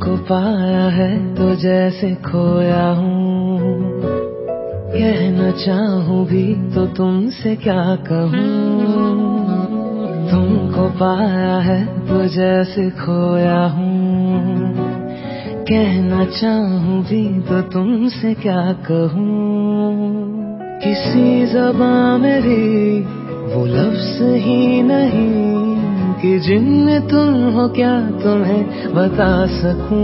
کو پایا ہے تو جیسے کھویا ہوں۔ کہنا چاہوں بھی تو تم سے کیا کہوں۔ تم کو پایا ہے تو جیسے کھویا ہوں۔ کہنا چاہوں بھی تو تم سے کیا کہوں۔ کسی زبان میں بھی وہ لفظ ہی نہیں۔ جن میں تم ہو کیا تمہیں بتا سکوں۔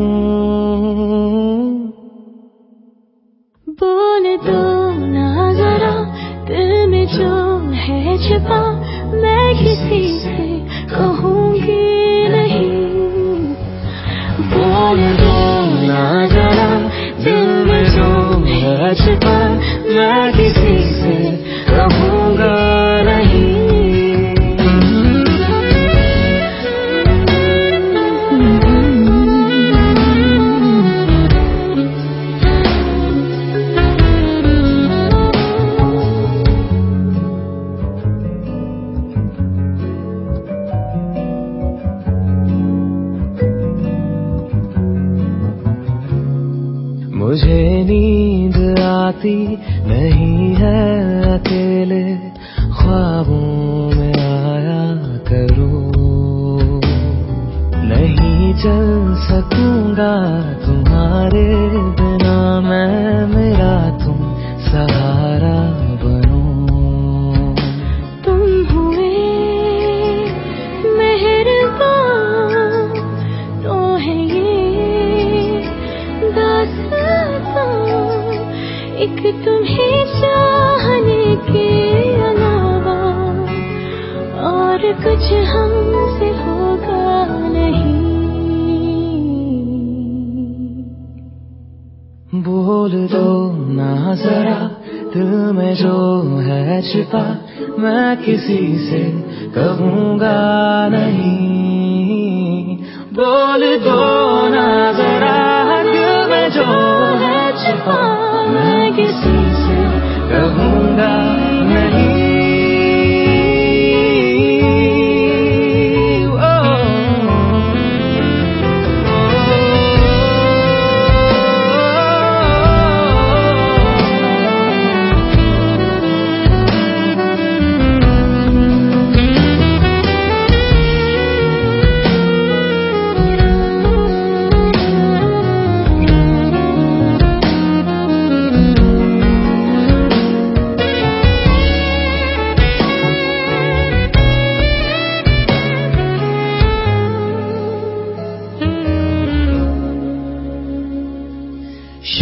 بول دو نا ذرا، دل میں جو ہے چھپا، میں کسی سے کہوں گی نہیں۔ بول دو نا ذرا، دل میں جو ہے چھپا، میں کسی سے کہوں گا۔ مجھے نیند آتی نہیں ہے اکیلے، خوابوں میں آیا کرو نہیں چل سکوں گا تمہارے بنا میں، میرا تم سہارا بنو۔ تم ہوئے مہربان، تو ہے ایک تمہیں چاہنے کے علاوہ اور کچھ ہم سے ہوگا نہیں۔ بول دو نا ذرا، دل میں جو ہے چھپا، میں کسی سے کہوں گا نہیں۔ بول دو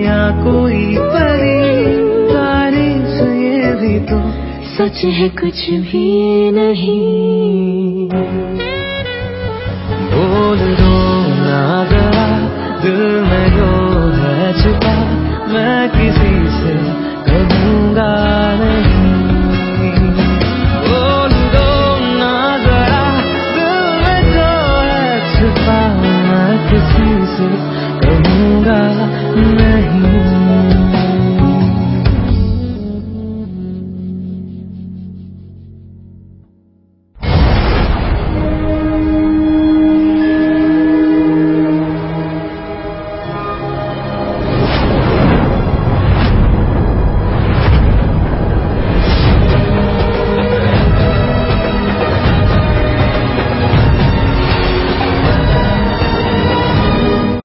یا کوئی پری تاریخ یہ بھی تو سچ ہے کچھ بھی نہیں۔ ہے